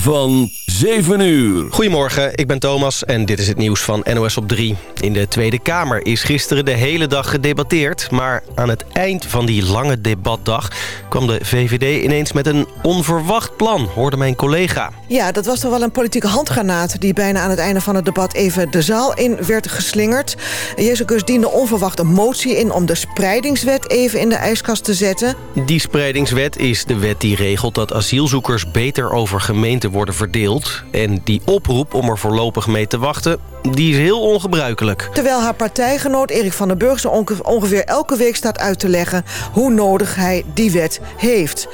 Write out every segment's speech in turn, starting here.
van 7 uur. Goedemorgen, ik ben Thomas en dit is het nieuws van NOS op 3. In de Tweede Kamer is gisteren de hele dag gedebatteerd... maar aan het eind van die lange debatdag... kwam de VVD ineens met een onverwacht plan, hoorde mijn collega. Ja, dat was toch wel een politieke handgranaat... die bijna aan het einde van het debat even de zaal in werd geslingerd. Jezus diende onverwacht een motie in... om de spreidingswet even in de ijskast te zetten. Die spreidingswet is de wet die regelt dat asielzoekers... beter over gemeenten worden verdeeld. En die oproep om er voorlopig mee te wachten, die is heel ongebruikelijk. Terwijl haar partijgenoot Erik van den Burg zo ongeveer elke week staat uit te leggen... hoe nodig hij die wet heeft.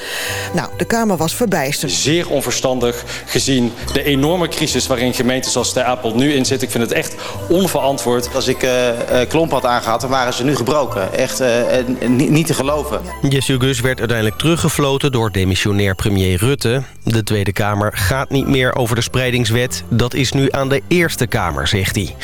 Nou, de Kamer was verbijsterd. Zeer onverstandig gezien de enorme crisis waarin gemeenten zoals de Apel nu in zitten. Ik vind het echt onverantwoord. Als ik uh, klomp had aangehad, dan waren ze nu gebroken. Echt uh, niet te geloven. Jesse Gus werd uiteindelijk teruggefloten door demissionair premier Rutte. De Tweede Kamer gaat niet meer over de spreidingswet. Dat is nu aan de Eerste Kamer, zegt hij.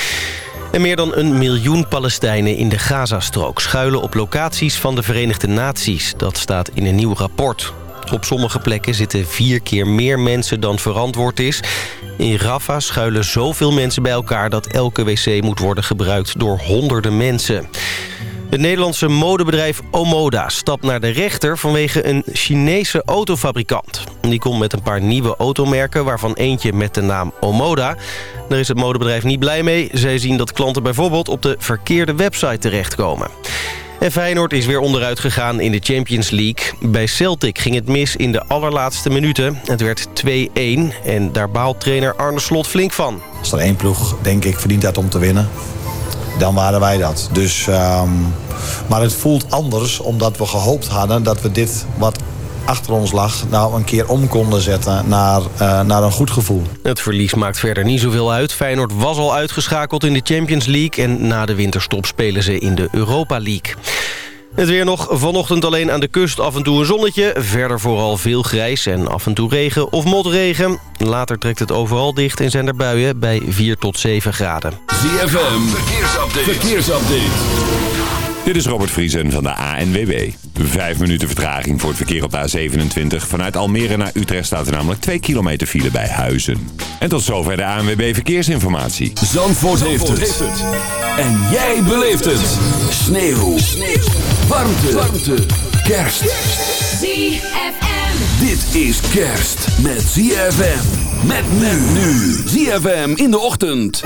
En meer dan een miljoen Palestijnen in de Gazastrook... schuilen op locaties van de Verenigde Naties. Dat staat in een nieuw rapport. Op sommige plekken zitten vier keer meer mensen dan verantwoord is. In Rafah schuilen zoveel mensen bij elkaar... dat elke wc moet worden gebruikt door honderden mensen. Het Nederlandse modebedrijf Omoda stapt naar de rechter vanwege een Chinese autofabrikant. Die komt met een paar nieuwe automerken, waarvan eentje met de naam Omoda. Daar is het modebedrijf niet blij mee. Zij zien dat klanten bijvoorbeeld op de verkeerde website terechtkomen. En Feyenoord is weer onderuit gegaan in de Champions League. Bij Celtic ging het mis in de allerlaatste minuten. Het werd 2-1 en daar baalt trainer Arne Slot flink van. Als er één ploeg, denk ik, verdient dat om te winnen dan waren wij dat. Dus, um, maar het voelt anders omdat we gehoopt hadden dat we dit wat achter ons lag... nou een keer om konden zetten naar, uh, naar een goed gevoel. Het verlies maakt verder niet zoveel uit. Feyenoord was al uitgeschakeld in de Champions League... en na de winterstop spelen ze in de Europa League. Het weer nog vanochtend alleen aan de kust af en toe een zonnetje. Verder vooral veel grijs en af en toe regen of motregen. Later trekt het overal dicht en zijn er buien bij 4 tot 7 graden. ZFM, verkeersupdate. verkeersupdate. Dit is Robert Vriesen van de ANWB. Vijf minuten vertraging voor het verkeer op de A27. Vanuit Almere naar Utrecht staat er namelijk 2 kilometer file bij Huizen. En tot zover de ANWB Verkeersinformatie. Zandvoort, heeft, het. En jij beleeft het. Sneeuw. Sneeuw. Warmte. Warmte. Kerst. ZFM. Dit is kerst met ZFM. Met men nu. ZFM in de ochtend.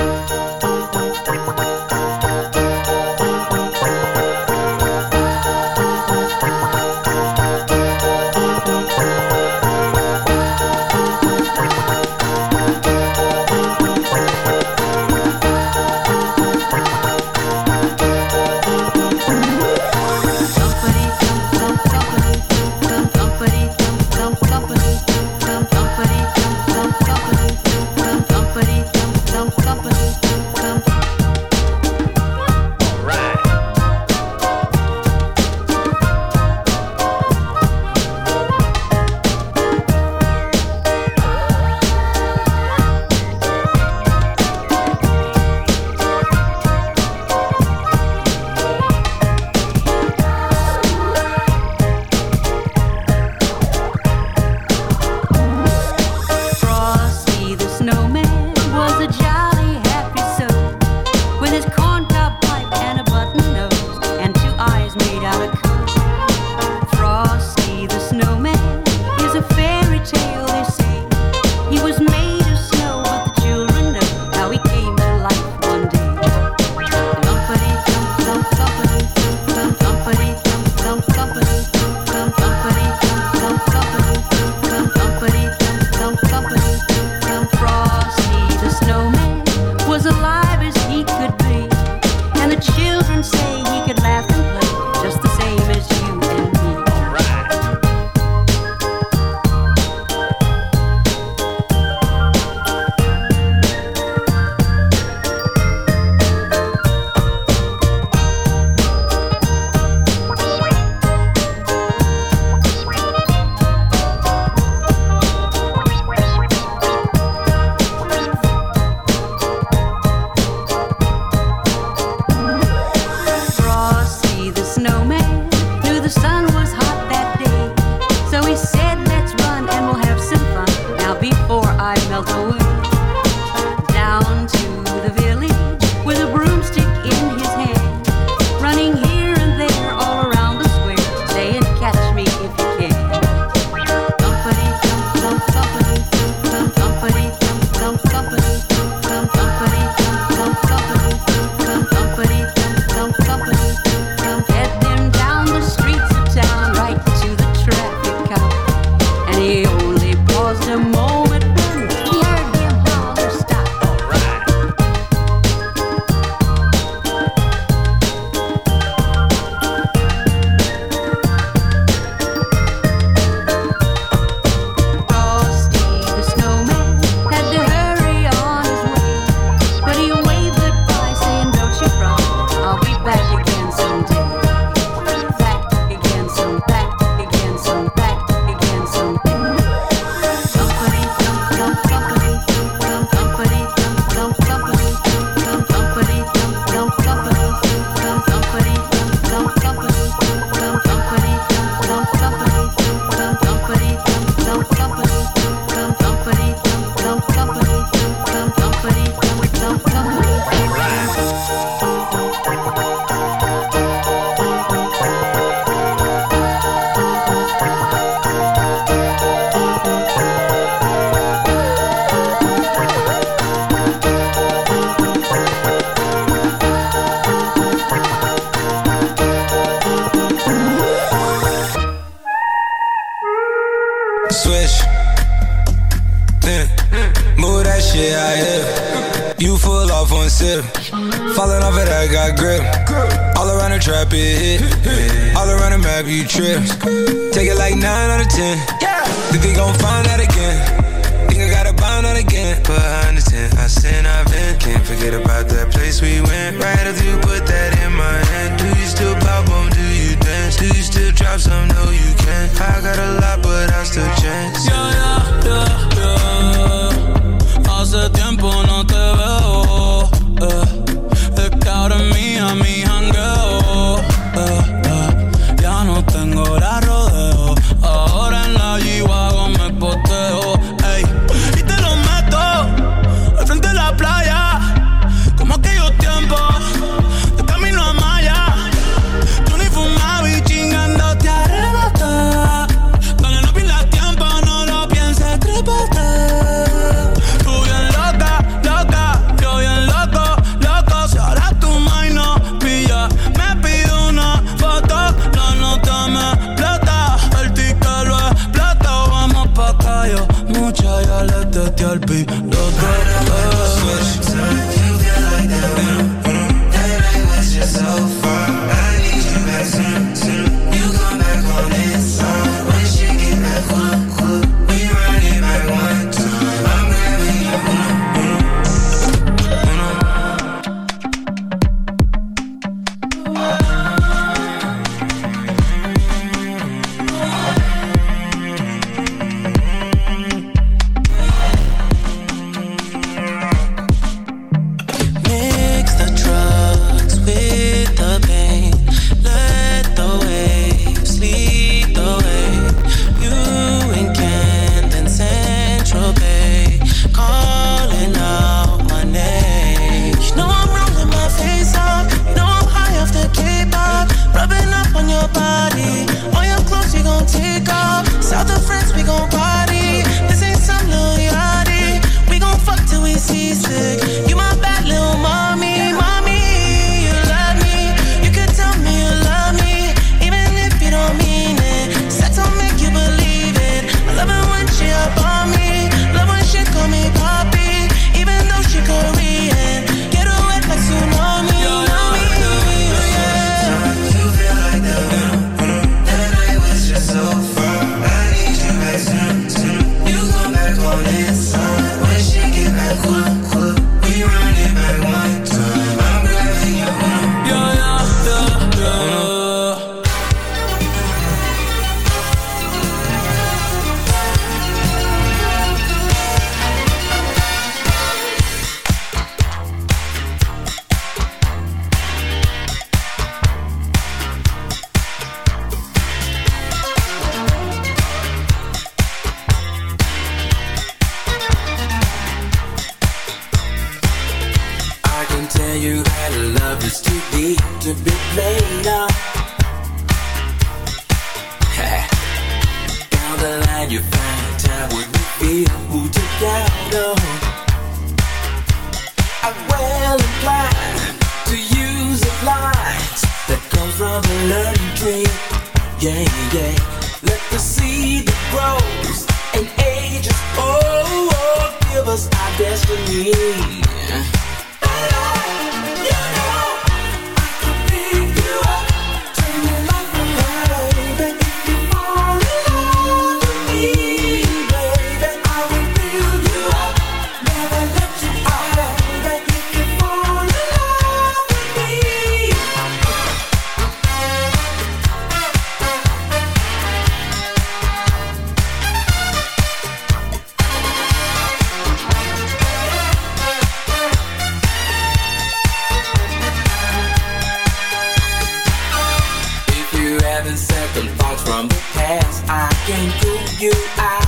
you out.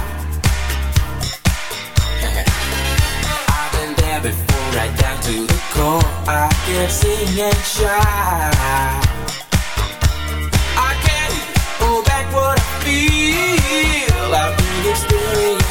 I've been there before, right down to the core. I can't sing and shout. I can't hold back what I feel. I've been experiencing.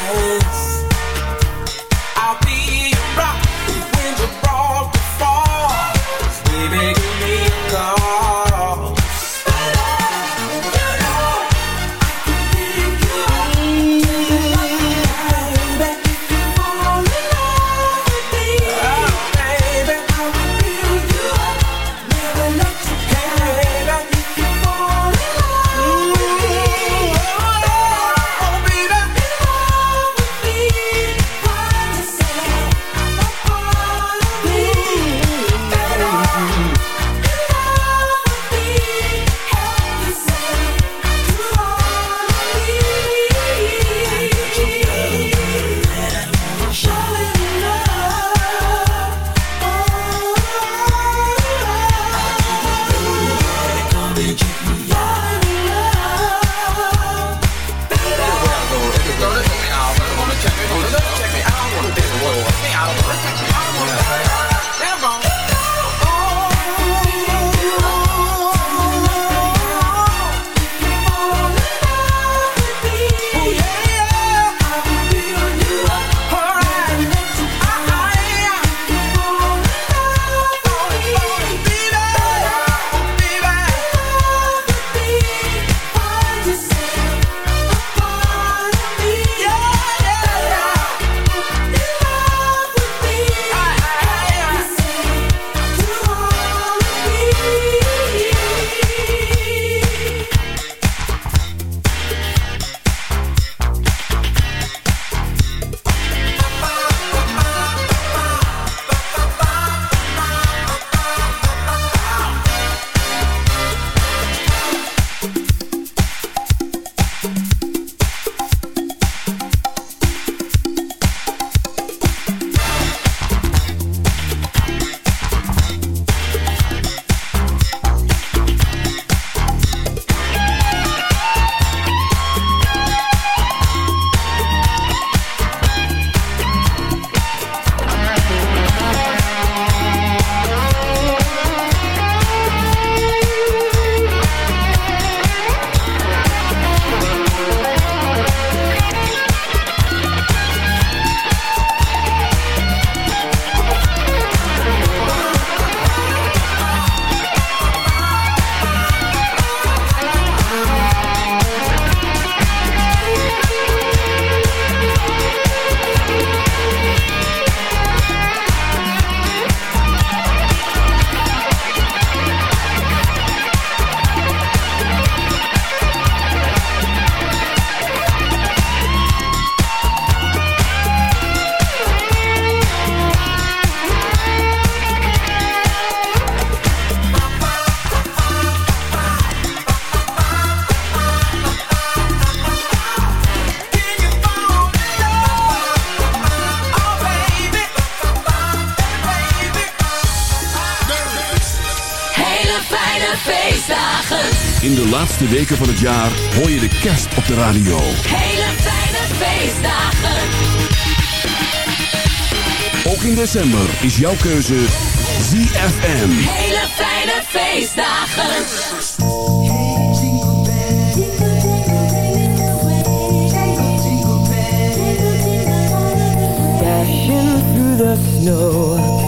Laatste weken van het jaar hoor je de kerst op de radio. Hele fijne feestdagen. Ook in december is jouw keuze ZFM. Hele fijne feestdagen. Dashing through the snow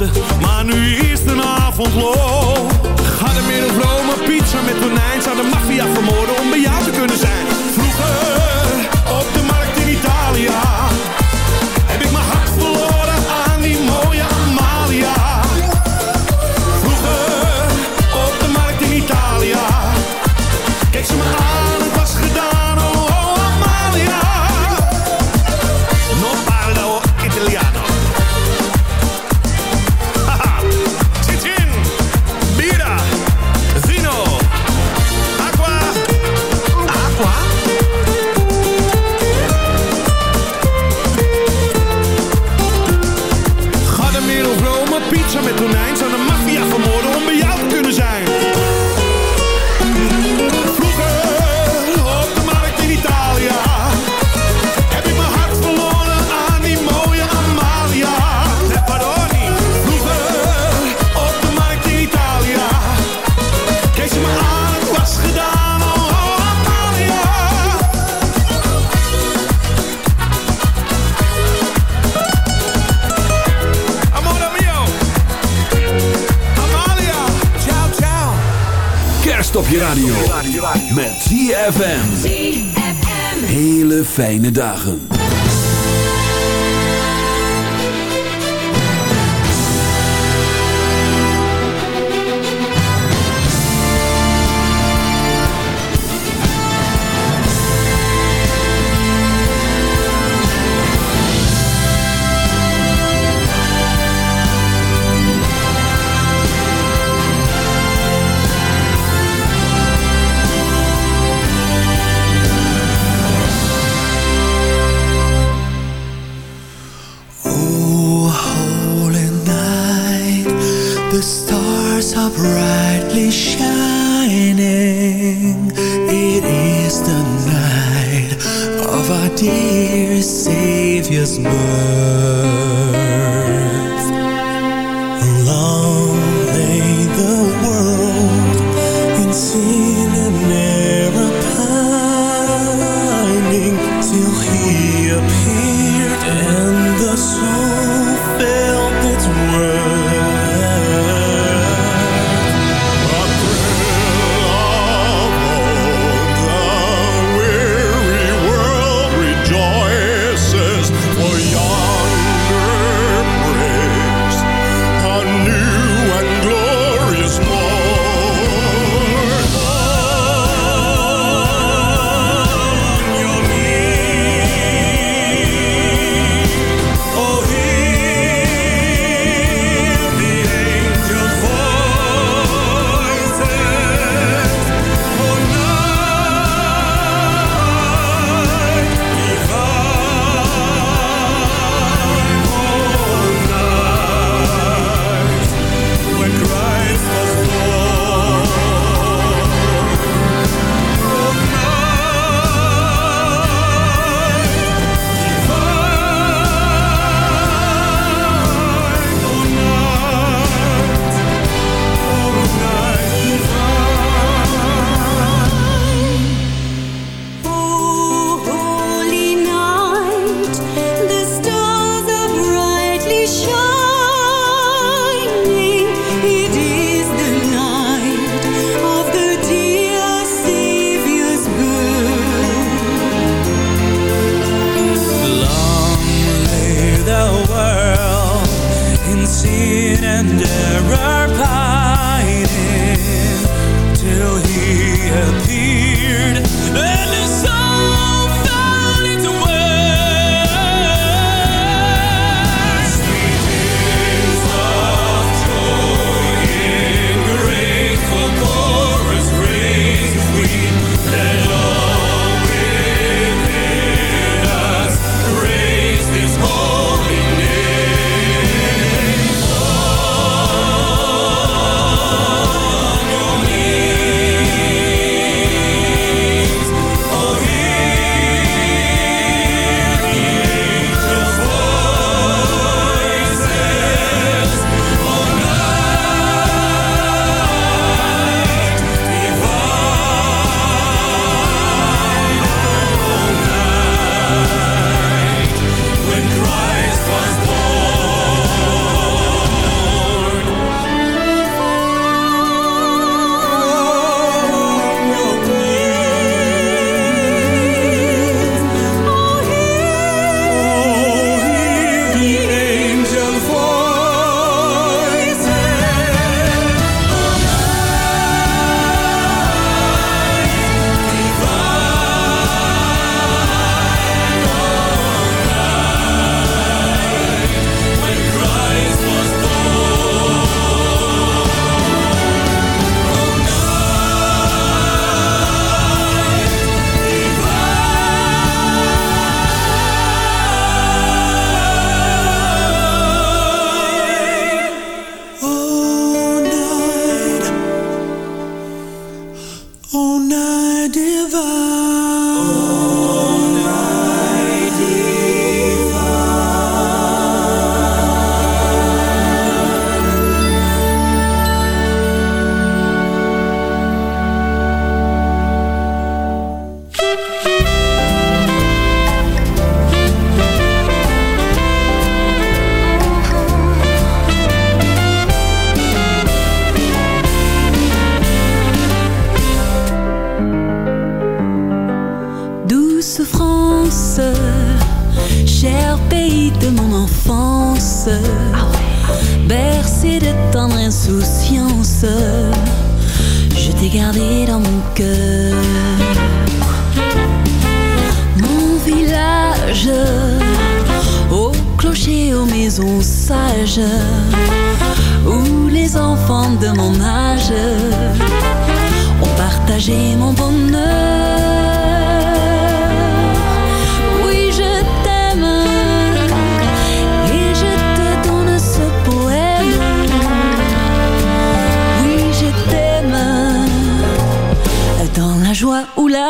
op Hele fijne dagen.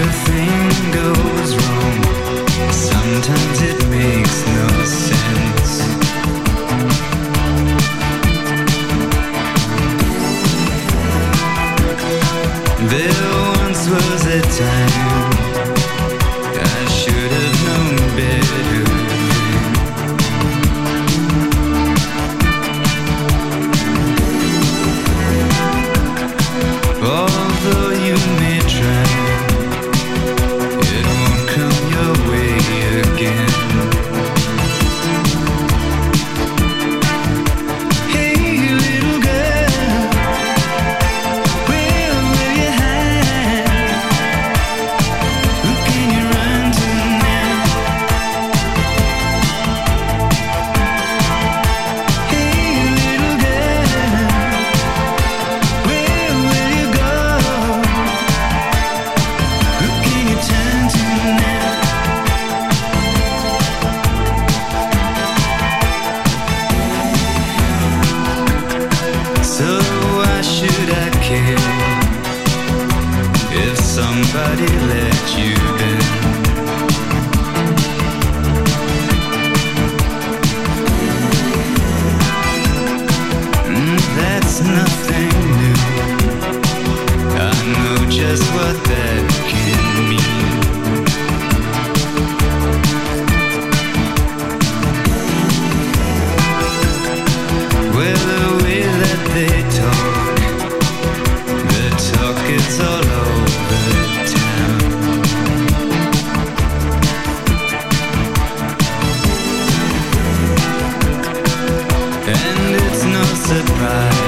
everything goes surprise,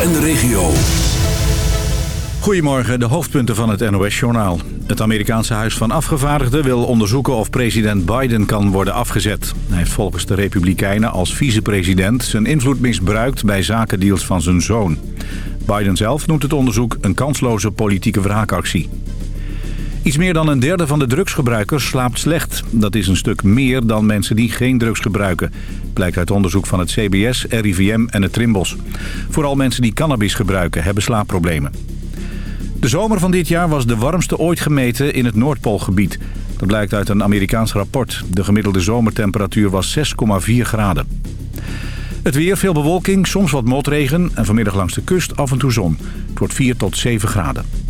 en de regio. Goedemorgen, de hoofdpunten van het NOS-journaal. Het Amerikaanse Huis van Afgevaardigden wil onderzoeken of president Biden kan worden afgezet. Hij heeft volgens de Republikeinen als vicepresident zijn invloed misbruikt bij zakendeals van zijn zoon. Biden zelf noemt het onderzoek een kansloze politieke wraakactie. Iets meer dan een derde van de drugsgebruikers slaapt slecht. Dat is een stuk meer dan mensen die geen drugs gebruiken. Blijkt uit onderzoek van het CBS, RIVM en het Trimbos. Vooral mensen die cannabis gebruiken hebben slaapproblemen. De zomer van dit jaar was de warmste ooit gemeten in het Noordpoolgebied. Dat blijkt uit een Amerikaans rapport. De gemiddelde zomertemperatuur was 6,4 graden. Het weer, veel bewolking, soms wat motregen... en vanmiddag langs de kust af en toe zon. Het wordt 4 tot 7 graden.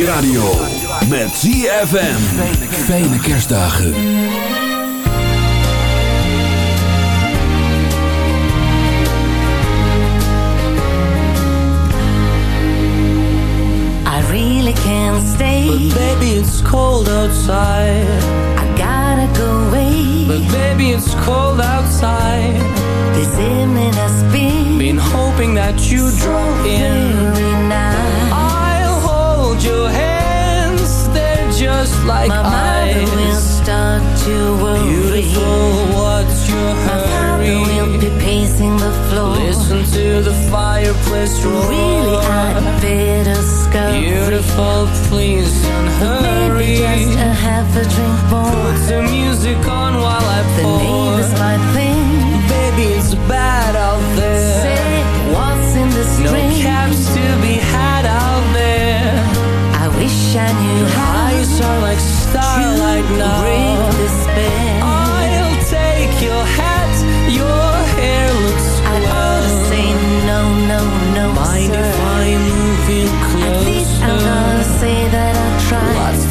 je radio. Met ZFM. Fijne kerstdagen. I really can't stay. But baby it's cold outside. I gotta go away. But baby it's cold outside. This evening has been. Been hoping that you so in. your hands, they're just like My eyes. mother will start to worry. Beautiful, what's your My hurry? My father will be pacing the floor. Listen to the fireplace roar. Really, I'd a scurry. Beautiful, please don't hurry. Maybe just a half a drink more. Put the music on while I the pour. The neighbors might think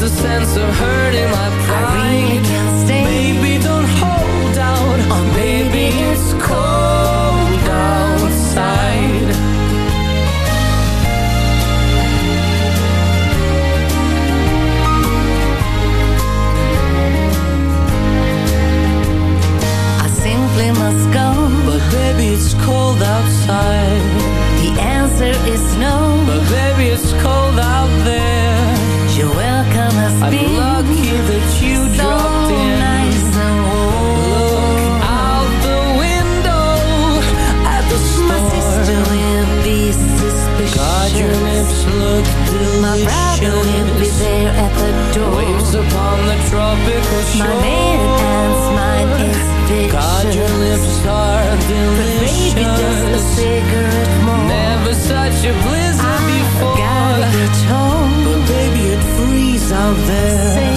the sense of hurt in my pride? I really can't stay. Baby, don't hold out. Or maybe it's cold outside. I simply must go. But baby, it's cold outside. look delicious My brother will be there at the door. Waves upon the tropical shore My man and my is vicious. God, your lips are delicious But maybe just a cigarette more? Never such a blizzard I before. I gotta tone, But baby, it freezes out there. Say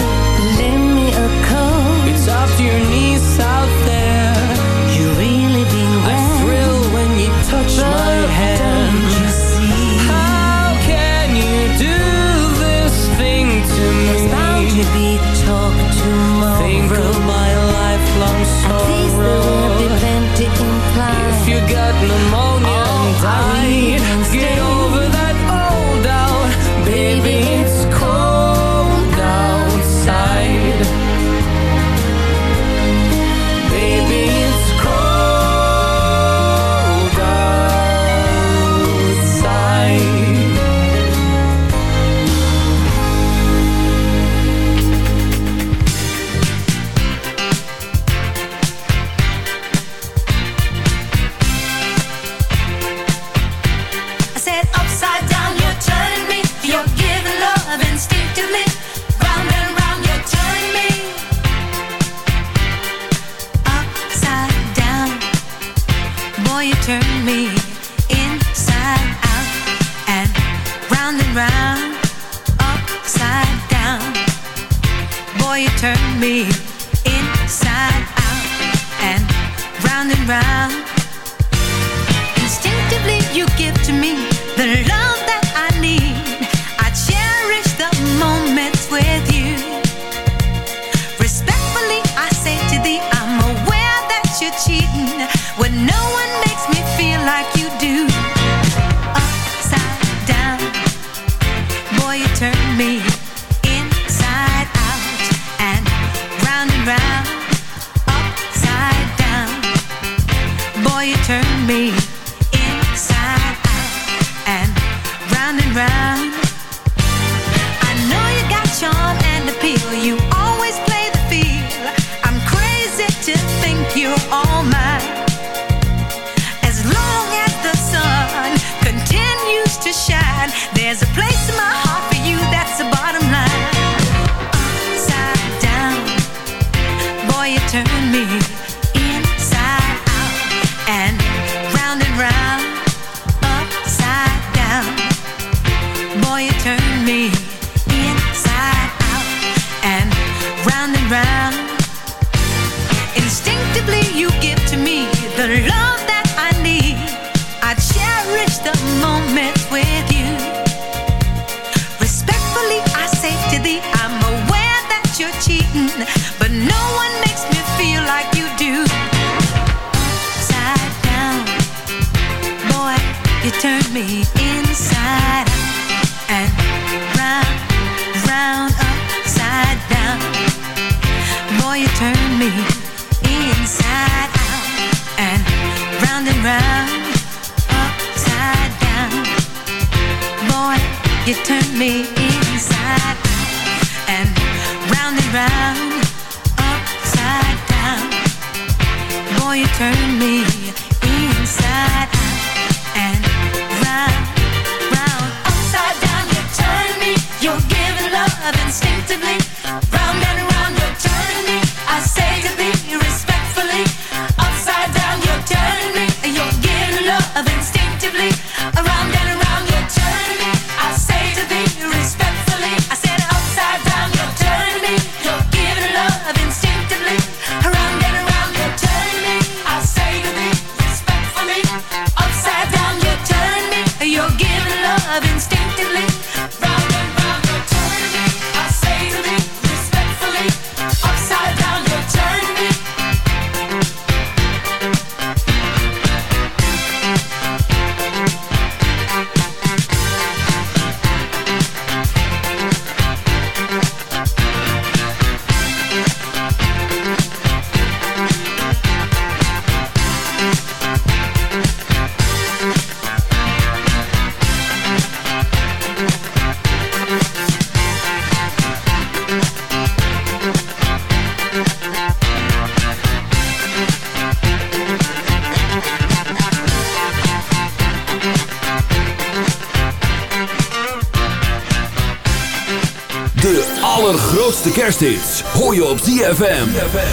ZFM.